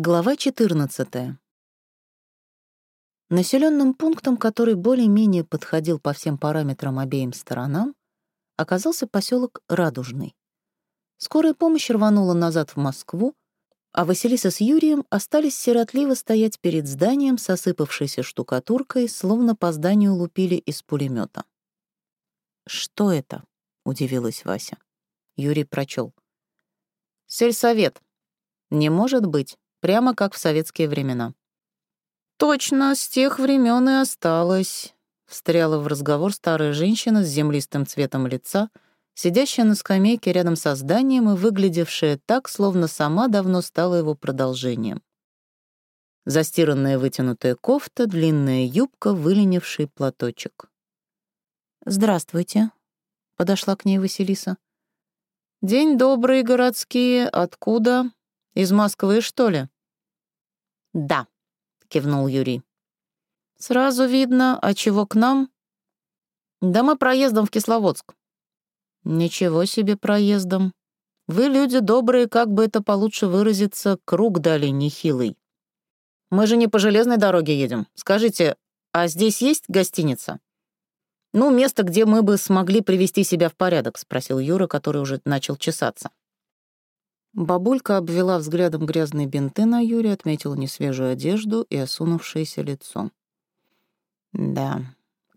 Глава 14. Населенным пунктом, который более-менее подходил по всем параметрам обеим сторонам, оказался поселок Радужный. Скорая помощь рванула назад в Москву, а Василиса с Юрием остались сиротливо стоять перед зданием с осыпавшейся штукатуркой, словно по зданию лупили из пулемета. «Что это?» — удивилась Вася. Юрий прочел. «Сельсовет. Не может быть. Прямо как в советские времена. «Точно, с тех времен и осталось», — встряла в разговор старая женщина с землистым цветом лица, сидящая на скамейке рядом со зданием и выглядевшая так, словно сама давно стала его продолжением. Застиранная вытянутая кофта, длинная юбка, выленивший платочек. «Здравствуйте», — подошла к ней Василиса. «День добрый, городские. Откуда?» Из Москвы, что ли?» «Да», — кивнул Юрий. «Сразу видно, а чего к нам?» «Да мы проездом в Кисловодск». «Ничего себе проездом. Вы люди добрые, как бы это получше выразиться, круг дали нехилый. Мы же не по железной дороге едем. Скажите, а здесь есть гостиница?» «Ну, место, где мы бы смогли привести себя в порядок», — спросил Юра, который уже начал чесаться. Бабулька обвела взглядом грязные бинты на Юре, отметила несвежую одежду и осунувшееся лицо. «Да.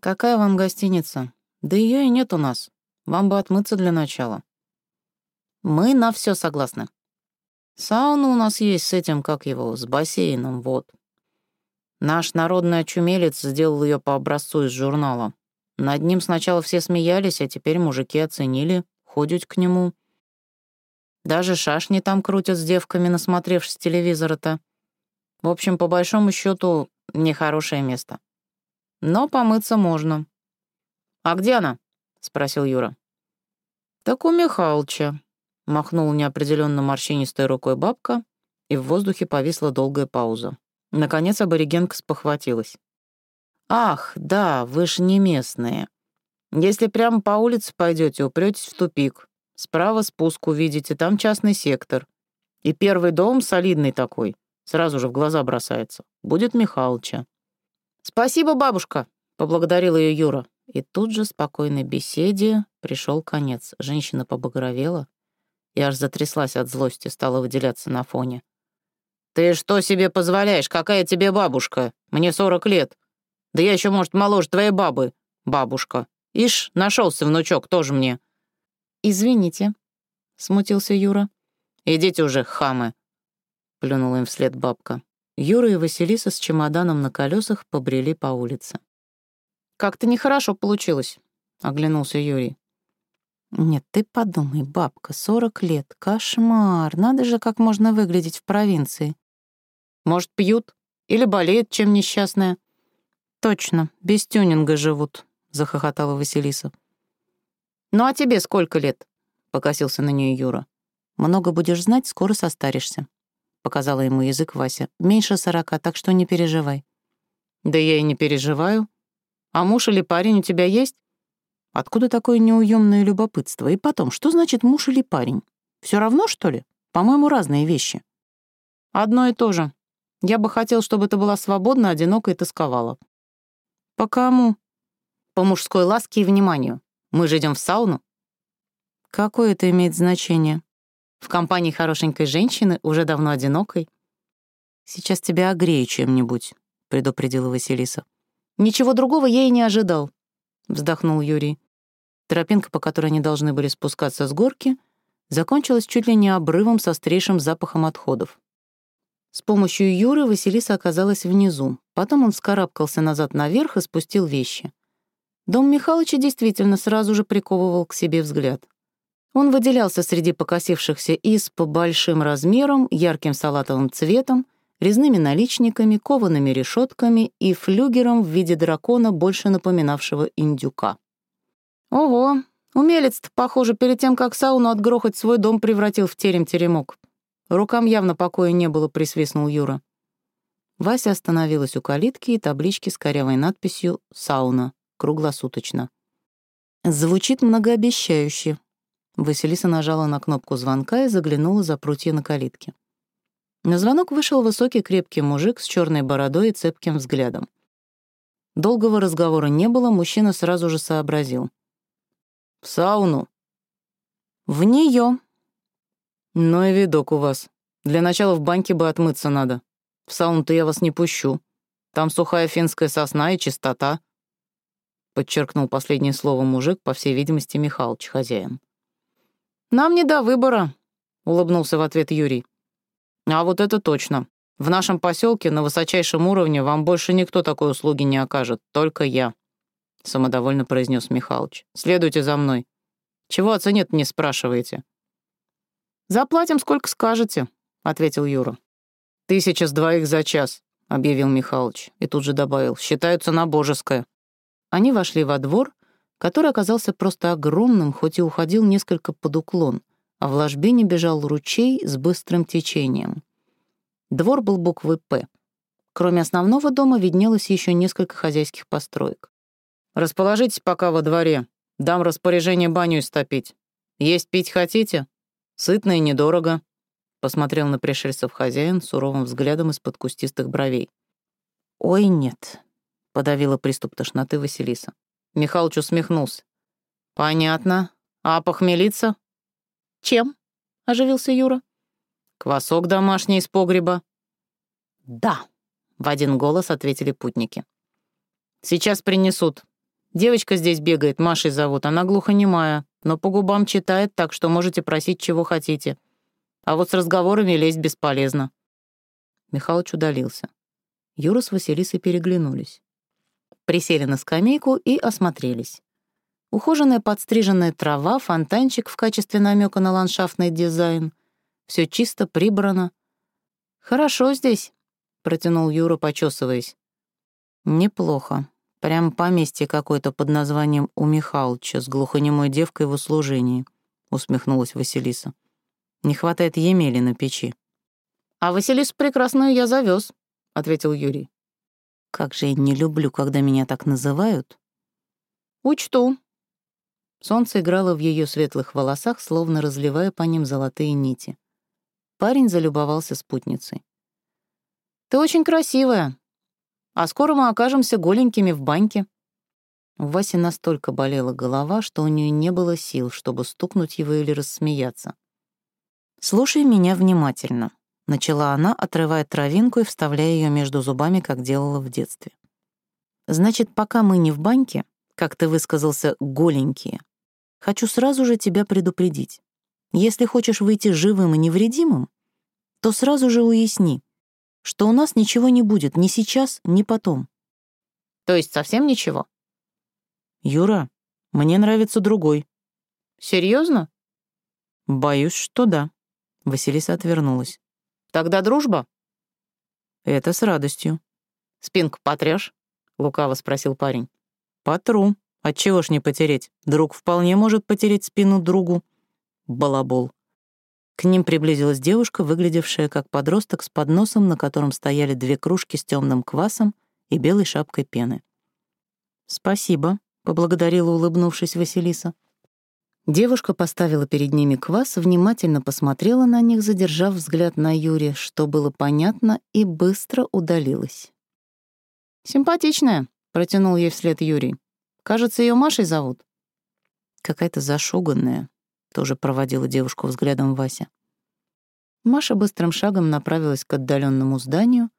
Какая вам гостиница? Да ее и нет у нас. Вам бы отмыться для начала». «Мы на все согласны. Сауна у нас есть с этим, как его, с бассейном, вот. Наш народный очумелец сделал ее по образцу из журнала. Над ним сначала все смеялись, а теперь мужики оценили, ходят к нему». Даже шашни там крутят с девками, насмотревшись телевизора-то. В общем, по большому счету, нехорошее место. Но помыться можно. «А где она?» — спросил Юра. «Так у Михалыча», — махнул неопределенно морщинистой рукой бабка, и в воздухе повисла долгая пауза. Наконец аборигенка спохватилась. «Ах, да, вы ж не местные. Если прямо по улице пойдете, упретесь в тупик. Справа спуск увидите, там частный сектор. И первый дом солидный такой, сразу же в глаза бросается. Будет Михалыча. «Спасибо, бабушка», — поблагодарил ее Юра. И тут же спокойной беседе пришел конец. Женщина побагровела и аж затряслась от злости, стала выделяться на фоне. «Ты что себе позволяешь? Какая тебе бабушка? Мне сорок лет. Да я еще, может, моложе твоей бабы, бабушка. Ишь, нашелся внучок, тоже мне. «Извините», — смутился Юра. «Идите уже, хамы», — плюнула им вслед бабка. Юра и Василиса с чемоданом на колесах побрели по улице. «Как-то нехорошо получилось», — оглянулся Юрий. «Нет, ты подумай, бабка, сорок лет, кошмар, надо же, как можно выглядеть в провинции». «Может, пьют? Или болеют, чем несчастная?» «Точно, без тюнинга живут», — захохотала Василиса. «Ну а тебе сколько лет?» — покосился на нее Юра. «Много будешь знать, скоро состаришься», — показала ему язык Вася. «Меньше сорока, так что не переживай». «Да я и не переживаю. А муж или парень у тебя есть?» «Откуда такое неуемное любопытство? И потом, что значит муж или парень? Все равно, что ли? По-моему, разные вещи». «Одно и то же. Я бы хотел, чтобы ты была свободна, одинока и тосковала». «По кому?» «По мужской ласке и вниманию. Мы же идем в сауну». «Какое это имеет значение?» «В компании хорошенькой женщины, уже давно одинокой». «Сейчас тебя огрею чем-нибудь», — предупредила Василиса. «Ничего другого я и не ожидал», — вздохнул Юрий. Тропинка, по которой они должны были спускаться с горки, закончилась чуть ли не обрывом со острейшим запахом отходов. С помощью Юры Василиса оказалась внизу. Потом он вскарабкался назад наверх и спустил вещи. Дом Михалыча действительно сразу же приковывал к себе взгляд. Он выделялся среди покосившихся исп большим размером, ярким салатовым цветом, резными наличниками, коваными решетками и флюгером в виде дракона, больше напоминавшего индюка. Ого, умелец-то, похоже, перед тем, как сауну отгрохать, свой дом превратил в терем-теремок. Рукам явно покоя не было, присвистнул Юра. Вася остановилась у калитки и таблички с корявой надписью «Сауна» круглосуточно. Звучит многообещающе. Василиса нажала на кнопку звонка и заглянула за прутья на калитке. На звонок вышел высокий крепкий мужик с черной бородой и цепким взглядом. Долгого разговора не было, мужчина сразу же сообразил. «В сауну». «В нее. «Ну и видок у вас. Для начала в баньке бы отмыться надо. В сауну-то я вас не пущу. Там сухая финская сосна и чистота», — подчеркнул последнее слово мужик, по всей видимости, Михалыч, хозяин. «Нам не до выбора», — улыбнулся в ответ Юрий. «А вот это точно. В нашем поселке на высочайшем уровне вам больше никто такой услуги не окажет, только я», — самодовольно произнес Михалыч. «Следуйте за мной. Чего о цене не спрашиваете?» «Заплатим, сколько скажете», — ответил Юра. «Тысяча с двоих за час», — объявил Михалыч, и тут же добавил. «Считаются на божеское». Они вошли во двор, который оказался просто огромным, хоть и уходил несколько под уклон, а в ложбине бежал ручей с быстрым течением. Двор был буквы «П». Кроме основного дома виднелось еще несколько хозяйских построек. «Расположитесь пока во дворе. Дам распоряжение баню истопить. Есть пить хотите? Сытно и недорого», — посмотрел на пришельцев хозяин суровым взглядом из-под кустистых бровей. «Ой, нет», — подавила приступ тошноты Василиса. Михалыч усмехнулся. «Понятно. А похмелиться?» «Чем?» — оживился Юра. «Квасок домашний из погреба». «Да», — в один голос ответили путники. «Сейчас принесут. Девочка здесь бегает, Машей зовут, она глухонемая, но по губам читает так, что можете просить, чего хотите. А вот с разговорами лезть бесполезно». Михалыч удалился. Юра с Василисой переглянулись присели на скамейку и осмотрелись. Ухоженная подстриженная трава, фонтанчик в качестве намека на ландшафтный дизайн. Все чисто прибрано. «Хорошо здесь», — протянул Юра, почесываясь. «Неплохо. Прям поместье какое-то под названием «У Михалыча» с глухонемой девкой в услужении», — усмехнулась Василиса. «Не хватает Емели на печи». «А Василису прекрасную я завез, ответил Юрий. Как же я не люблю, когда меня так называют. Учту. Солнце играло в ее светлых волосах, словно разливая по ним золотые нити. Парень залюбовался спутницей. «Ты очень красивая. А скоро мы окажемся голенькими в баньке». У Васи настолько болела голова, что у нее не было сил, чтобы стукнуть его или рассмеяться. «Слушай меня внимательно», — начала она, отрывая травинку и вставляя ее между зубами, как делала в детстве. «Значит, пока мы не в баньке, как ты высказался, голенькие, хочу сразу же тебя предупредить. Если хочешь выйти живым и невредимым, то сразу же уясни, что у нас ничего не будет ни сейчас, ни потом». «То есть совсем ничего?» «Юра, мне нравится другой». «Серьезно?» «Боюсь, что да». Василиса отвернулась. Тогда дружба?» «Это с радостью». «Спинку потрёшь?» — лукаво спросил парень. «Потру. Отчего ж не потереть? Друг вполне может потереть спину другу». Балабол. К ним приблизилась девушка, выглядевшая как подросток с подносом, на котором стояли две кружки с темным квасом и белой шапкой пены. «Спасибо», — поблагодарила, улыбнувшись Василиса. Девушка поставила перед ними квас, внимательно посмотрела на них, задержав взгляд на Юре, что было понятно, и быстро удалилась. «Симпатичная», — протянул ей вслед Юрий. «Кажется, ее Машей зовут». «Какая-то зашуганная», — тоже проводила девушку взглядом Вася. Маша быстрым шагом направилась к отдаленному зданию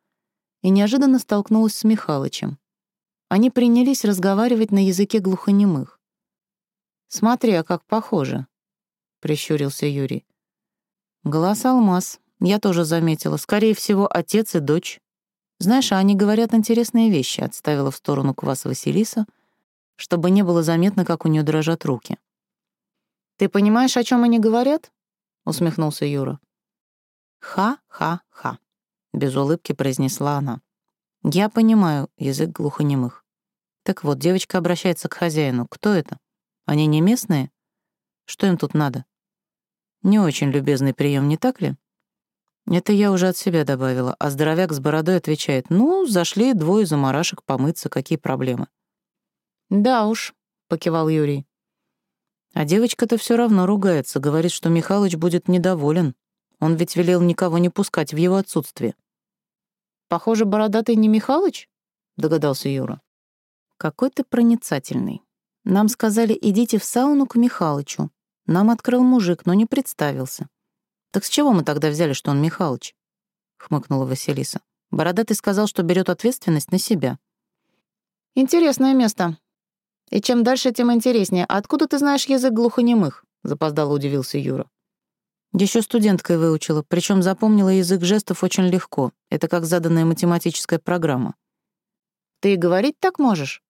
и неожиданно столкнулась с Михалычем. Они принялись разговаривать на языке глухонемых. Смотри, а как похоже», — прищурился Юрий. «Глаз алмаз. Я тоже заметила. Скорее всего, отец и дочь. Знаешь, а они говорят интересные вещи», — отставила в сторону квас Василиса, чтобы не было заметно, как у нее дрожат руки. «Ты понимаешь, о чем они говорят?» — усмехнулся Юра. «Ха-ха-ха», — без улыбки произнесла она. «Я понимаю язык глухонемых. Так вот, девочка обращается к хозяину. Кто это?» Они не местные? Что им тут надо? Не очень любезный прием, не так ли? Это я уже от себя добавила, а здоровяк с бородой отвечает, ну, зашли двое заморашек помыться, какие проблемы? Да уж, покивал Юрий. А девочка-то все равно ругается, говорит, что Михалыч будет недоволен. Он ведь велел никого не пускать в его отсутствие. «Похоже, бородатый не Михалыч?» — догадался Юра. «Какой ты проницательный. Нам сказали, идите в сауну к Михалычу. Нам открыл мужик, но не представился. Так с чего мы тогда взяли, что он Михалыч?» — хмыкнула Василиса. Бородатый сказал, что берет ответственность на себя. «Интересное место. И чем дальше, тем интереснее. А откуда ты знаешь язык глухонемых?» — запоздало удивился Юра. Еще студенткой выучила, причем запомнила язык жестов очень легко. Это как заданная математическая программа. «Ты и говорить так можешь?»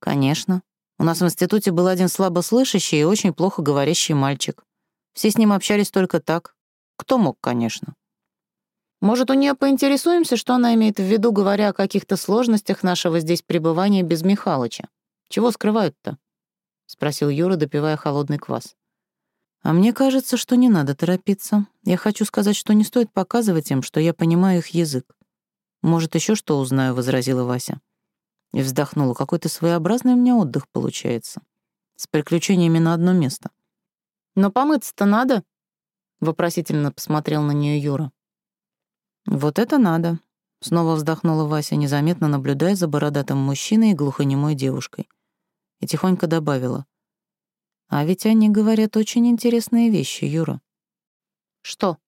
«Конечно. У нас в институте был один слабослышащий и очень плохо говорящий мальчик. Все с ним общались только так. Кто мог, конечно. Может, у нее поинтересуемся, что она имеет в виду, говоря о каких-то сложностях нашего здесь пребывания без Михалыча? Чего скрывают-то?» — спросил Юра, допивая холодный квас. «А мне кажется, что не надо торопиться. Я хочу сказать, что не стоит показывать им, что я понимаю их язык. Может, еще что узнаю», — возразила Вася. И вздохнула. «Какой-то своеобразный у меня отдых получается. С приключениями на одно место». «Но помыться-то надо?» — вопросительно посмотрел на нее Юра. «Вот это надо», — снова вздохнула Вася, незаметно наблюдая за бородатым мужчиной и глухонемой девушкой. И тихонько добавила. «А ведь они говорят очень интересные вещи, Юра». «Что?»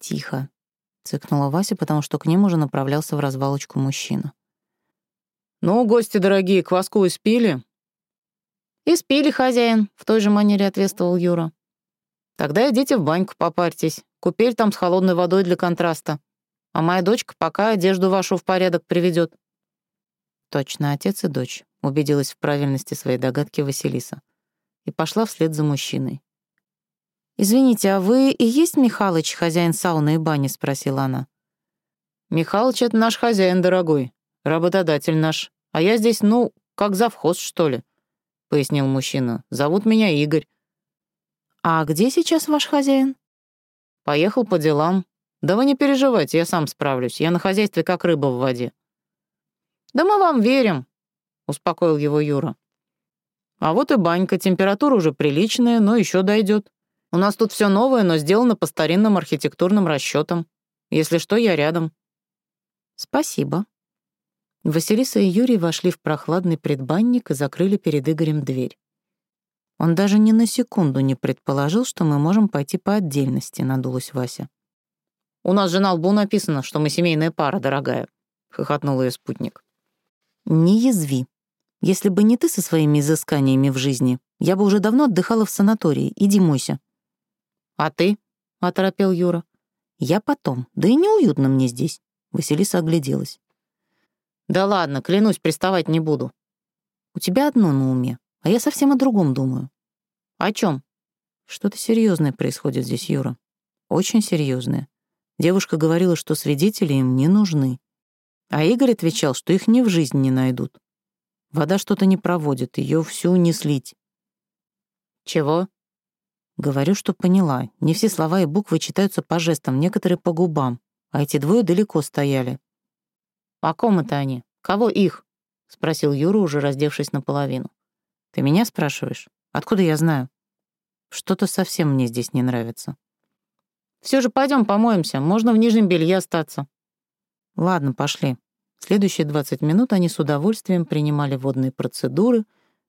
«Тихо», — цыкнула Вася, потому что к ним уже направлялся в развалочку мужчина. «Ну, гости дорогие, кваску испили?» «Испили, хозяин», — в той же манере ответствовал Юра. «Тогда идите в баньку попарьтесь. Купель там с холодной водой для контраста. А моя дочка пока одежду вашу в порядок приведет. Точно, отец и дочь, убедилась в правильности своей догадки Василиса. И пошла вслед за мужчиной. «Извините, а вы и есть Михалыч, хозяин сауны и бани?» — спросила она. «Михалыч — это наш хозяин, дорогой, работодатель наш. А я здесь, ну, как завхоз, что ли», — пояснил мужчина. «Зовут меня Игорь». «А где сейчас ваш хозяин?» Поехал по делам. Да вы не переживайте, я сам справлюсь. Я на хозяйстве как рыба в воде. Да мы вам верим, успокоил его Юра. А вот и банька, температура уже приличная, но еще дойдет. У нас тут все новое, но сделано по старинным архитектурным расчетам. Если что, я рядом. Спасибо. Василиса и Юрий вошли в прохладный предбанник и закрыли перед Игорем дверь. Он даже ни на секунду не предположил, что мы можем пойти по отдельности, надулась Вася. «У нас же на лбу написано, что мы семейная пара, дорогая», — хохотнул ее спутник. «Не язви. Если бы не ты со своими изысканиями в жизни, я бы уже давно отдыхала в санатории. Иди мойся». «А ты?» — оторопел Юра. «Я потом. Да и неуютно мне здесь». Василиса огляделась. «Да ладно, клянусь, приставать не буду». «У тебя одно на уме. А я совсем о другом думаю. О чем? Что-то серьезное происходит здесь, Юра. Очень серьезное. Девушка говорила, что свидетели им не нужны. А Игорь отвечал, что их ни в жизнь не найдут. Вода что-то не проводит, ее всю не слить. Чего? Говорю, что поняла. Не все слова и буквы читаются по жестам, некоторые по губам. А эти двое далеко стояли. «О ком это они? Кого их?» — спросил Юра, уже раздевшись наполовину. Ты меня спрашиваешь? Откуда я знаю? Что-то совсем мне здесь не нравится. Все же пойдем помоемся, можно в нижнем белье остаться. Ладно, пошли. Следующие 20 минут они с удовольствием принимали водные процедуры,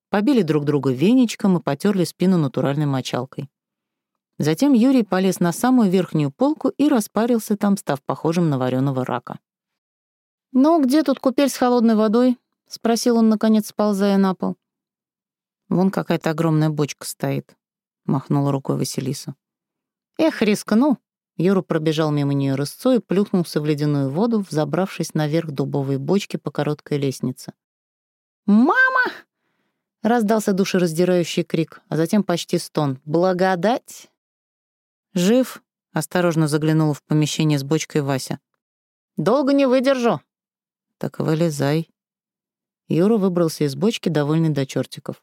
побили друг друга веничком и потерли спину натуральной мочалкой. Затем Юрий полез на самую верхнюю полку и распарился там, став похожим на вареного рака. «Ну, где тут купель с холодной водой?» — спросил он, наконец, сползая на пол. Вон какая-то огромная бочка стоит», — махнула рукой Василиса. «Эх, рискну!» Юра пробежал мимо нее рысцой и плюхнулся в ледяную воду, взобравшись наверх дубовой бочки по короткой лестнице. «Мама!» — раздался душераздирающий крик, а затем почти стон. «Благодать!» «Жив?» — осторожно заглянула в помещение с бочкой Вася. «Долго не выдержу». «Так вылезай». Юра выбрался из бочки, довольный до чертиков.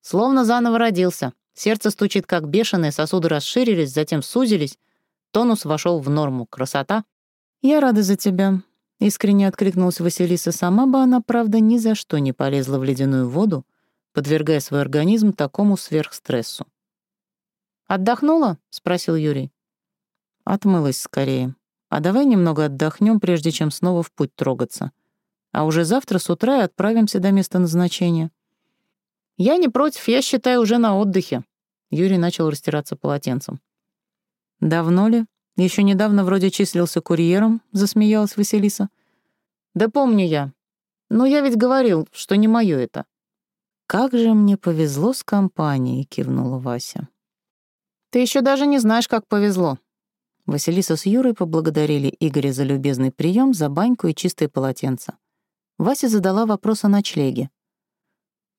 Словно заново родился. Сердце стучит как бешеное, сосуды расширились, затем сузились. Тонус вошел в норму. Красота. «Я рада за тебя», — искренне откликнулась Василиса. Сама бы она, правда, ни за что не полезла в ледяную воду, подвергая свой организм такому сверхстрессу. «Отдохнула?» — спросил Юрий. Отмылась скорее. А давай немного отдохнем, прежде чем снова в путь трогаться. А уже завтра с утра и отправимся до места назначения. Я не против, я считаю уже на отдыхе. Юрий начал растираться полотенцем. Давно ли? Еще недавно вроде числился курьером, засмеялась Василиса. Да помню я. Но я ведь говорил, что не мое это. Как же мне повезло с компанией, кивнула Вася. Ты еще даже не знаешь, как повезло. Василиса с Юрой поблагодарили Игоря за любезный прием, за баньку и чистое полотенце. Вася задала вопрос о ночлеге.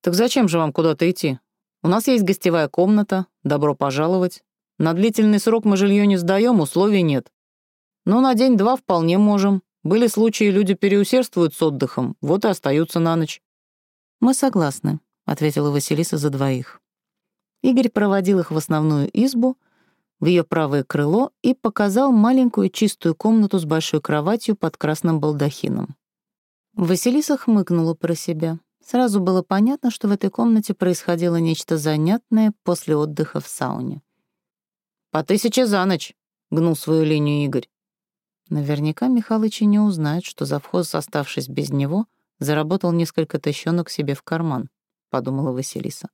«Так зачем же вам куда-то идти? У нас есть гостевая комната, добро пожаловать. На длительный срок мы жилье не сдаем, условий нет. Но на день-два вполне можем. Были случаи, люди переусердствуют с отдыхом, вот и остаются на ночь». «Мы согласны», — ответила Василиса за двоих. Игорь проводил их в основную избу, в ее правое крыло и показал маленькую чистую комнату с большой кроватью под красным балдахином. Василиса хмыкнула про себя. Сразу было понятно, что в этой комнате происходило нечто занятное после отдыха в сауне. «По тысяче за ночь», — гнул свою линию Игорь. Наверняка Михалыч и не узнает, что завхоз, оставшись без него, заработал несколько тыщенок себе в карман, — подумала Василиса.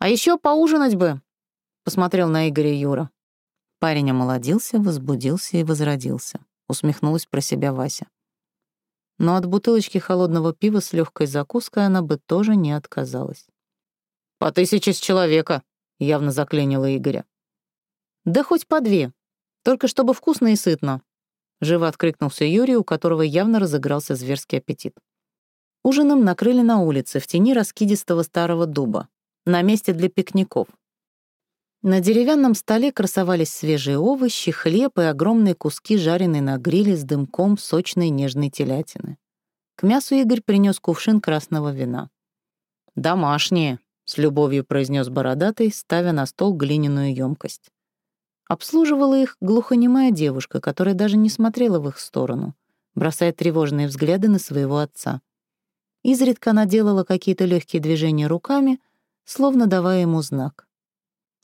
«А еще поужинать бы», — посмотрел на Игоря Юра. Парень омолодился, возбудился и возродился. Усмехнулась про себя Вася. Но от бутылочки холодного пива с легкой закуской она бы тоже не отказалась. «По тысяче с человека», — явно заклинило Игоря. «Да хоть по две. Только чтобы вкусно и сытно», — живо откликнулся Юрий, у которого явно разыгрался зверский аппетит. Ужином накрыли на улице, в тени раскидистого старого дуба, на месте для пикников. На деревянном столе красовались свежие овощи, хлеб и огромные куски жареной на гриле с дымком сочной нежной телятины. К мясу Игорь принес кувшин красного вина. «Домашние», — с любовью произнес бородатый, ставя на стол глиняную емкость. Обслуживала их глухонемая девушка, которая даже не смотрела в их сторону, бросая тревожные взгляды на своего отца. Изредка она делала какие-то легкие движения руками, словно давая ему знак.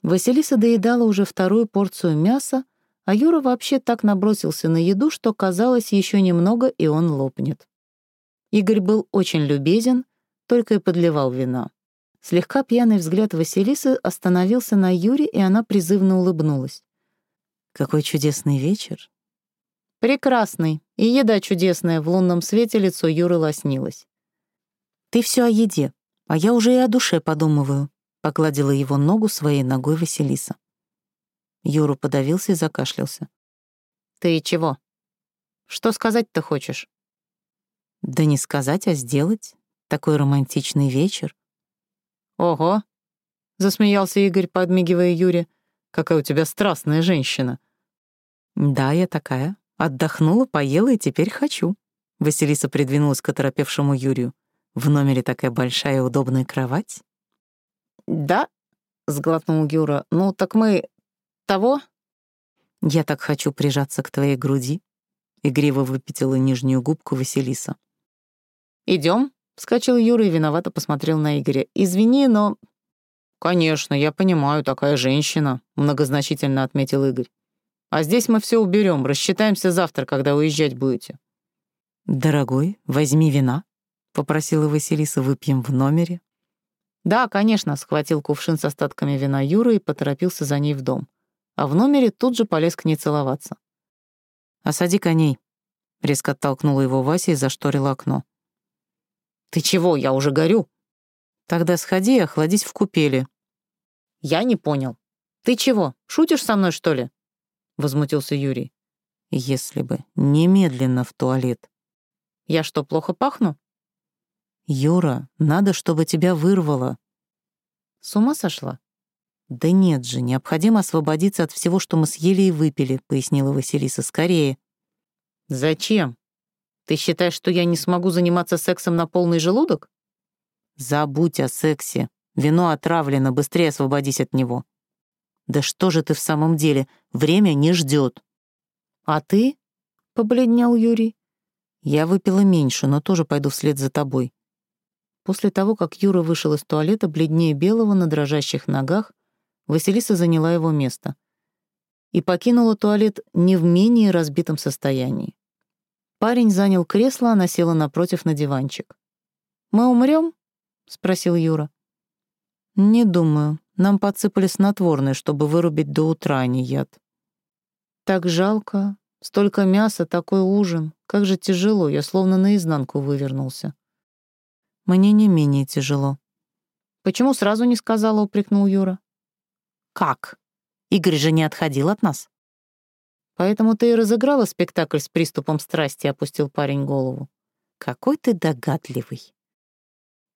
Василиса доедала уже вторую порцию мяса, а Юра вообще так набросился на еду, что казалось, еще немного, и он лопнет. Игорь был очень любезен, только и подливал вина. Слегка пьяный взгляд Василисы остановился на Юре, и она призывно улыбнулась. Какой чудесный вечер. Прекрасный. И еда чудесная. В лунном свете лицо Юры лоснилось. Ты все о еде, а я уже и о душе подумываю. Погладила его ногу своей ногой Василиса. Юра подавился и закашлялся. Ты чего? Что сказать-то хочешь? Да не сказать, а сделать. Такой романтичный вечер. Ого! Засмеялся Игорь, подмигивая Юре. Какая у тебя страстная женщина». «Да, я такая. Отдохнула, поела и теперь хочу». Василиса придвинулась к оторопевшему Юрию. «В номере такая большая удобная кровать?» «Да», — сглотнул Юра. «Ну, так мы... того?» «Я так хочу прижаться к твоей груди», — игриво выпятила нижнюю губку Василиса. Идем, вскочил Юра и виновато посмотрел на Игоря. «Извини, но «Конечно, я понимаю, такая женщина», — многозначительно отметил Игорь. «А здесь мы все уберем, рассчитаемся завтра, когда уезжать будете». «Дорогой, возьми вина», — попросила Василиса, «выпьем в номере». «Да, конечно», — схватил кувшин с остатками вина Юры и поторопился за ней в дом. А в номере тут же полез к ней целоваться. «Осади коней», — резко оттолкнула его Вася и зашторила окно. «Ты чего? Я уже горю», Тогда сходи и охладись в купели». «Я не понял. Ты чего, шутишь со мной, что ли?» — возмутился Юрий. «Если бы. Немедленно в туалет». «Я что, плохо пахну?» «Юра, надо, чтобы тебя вырвало». «С ума сошла?» «Да нет же, необходимо освободиться от всего, что мы съели и выпили», — пояснила Василиса. «Скорее». «Зачем? Ты считаешь, что я не смогу заниматься сексом на полный желудок?» Забудь о сексе. Вино отравлено, быстрее освободись от него. Да что же ты в самом деле? Время не ждет. А ты? Побледнел Юрий. Я выпила меньше, но тоже пойду вслед за тобой. После того, как Юра вышел из туалета, бледнее белого на дрожащих ногах, Василиса заняла его место. и покинула туалет не в менее разбитом состоянии. Парень занял кресло, она села напротив на диванчик. «Мы умрем? спросил Юра. «Не думаю. Нам подсыпали снотворное, чтобы вырубить до утра, а не яд». «Так жалко. Столько мяса, такой ужин. Как же тяжело, я словно наизнанку вывернулся». «Мне не менее тяжело». «Почему сразу не сказала?» — упрекнул Юра. «Как? Игорь же не отходил от нас». «Поэтому ты и разыграла спектакль с приступом страсти», — опустил парень голову. «Какой ты догадливый».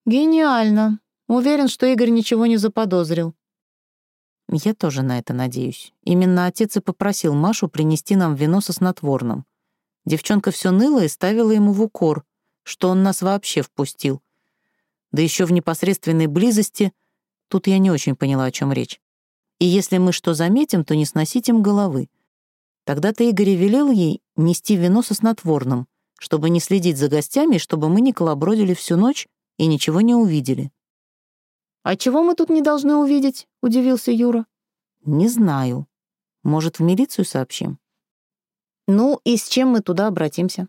«Гениально. Уверен, что Игорь ничего не заподозрил». «Я тоже на это надеюсь. Именно отец и попросил Машу принести нам вино со снотворным. Девчонка все ныла и ставила ему в укор, что он нас вообще впустил. Да еще в непосредственной близости, тут я не очень поняла, о чем речь. И если мы что заметим, то не сносить им головы. Тогда-то Игорь велел ей нести вино со снотворным, чтобы не следить за гостями, чтобы мы не колобродили всю ночь и ничего не увидели. «А чего мы тут не должны увидеть?» — удивился Юра. «Не знаю. Может, в милицию сообщим?» «Ну, и с чем мы туда обратимся?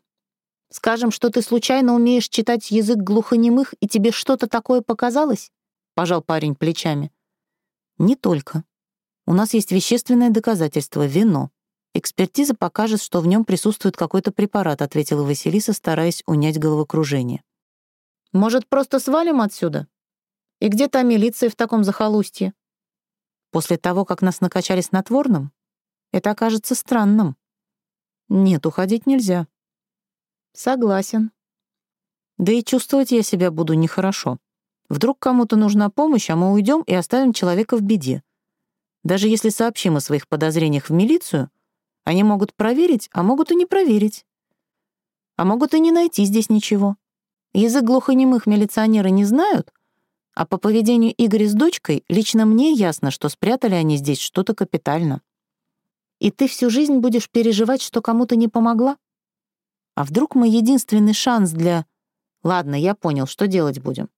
Скажем, что ты случайно умеешь читать язык глухонемых, и тебе что-то такое показалось?» — пожал парень плечами. «Не только. У нас есть вещественное доказательство — вино. Экспертиза покажет, что в нем присутствует какой-то препарат», — ответила Василиса, стараясь унять головокружение. «Может, просто свалим отсюда? И где та милиция в таком захолустье? После того, как нас накачали снотворным? Это окажется странным. Нет, уходить нельзя. Согласен. Да и чувствовать я себя буду нехорошо. Вдруг кому-то нужна помощь, а мы уйдем и оставим человека в беде. Даже если сообщим о своих подозрениях в милицию, они могут проверить, а могут и не проверить. А могут и не найти здесь ничего. Язык глухонемых милиционеры не знают, а по поведению Игоря с дочкой лично мне ясно, что спрятали они здесь что-то капитально. И ты всю жизнь будешь переживать, что кому-то не помогла? А вдруг мы единственный шанс для... Ладно, я понял, что делать будем.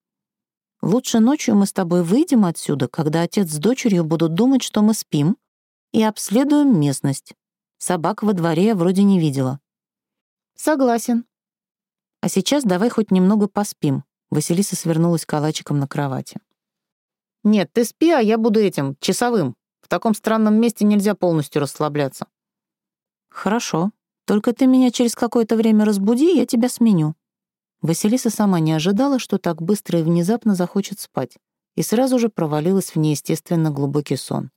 Лучше ночью мы с тобой выйдем отсюда, когда отец с дочерью будут думать, что мы спим, и обследуем местность. Собак во дворе я вроде не видела. Согласен. А сейчас давай хоть немного поспим. Василиса свернулась калачиком на кровати. «Нет, ты спи, а я буду этим, часовым. В таком странном месте нельзя полностью расслабляться». «Хорошо. Только ты меня через какое-то время разбуди, я тебя сменю». Василиса сама не ожидала, что так быстро и внезапно захочет спать, и сразу же провалилась в неестественно глубокий сон.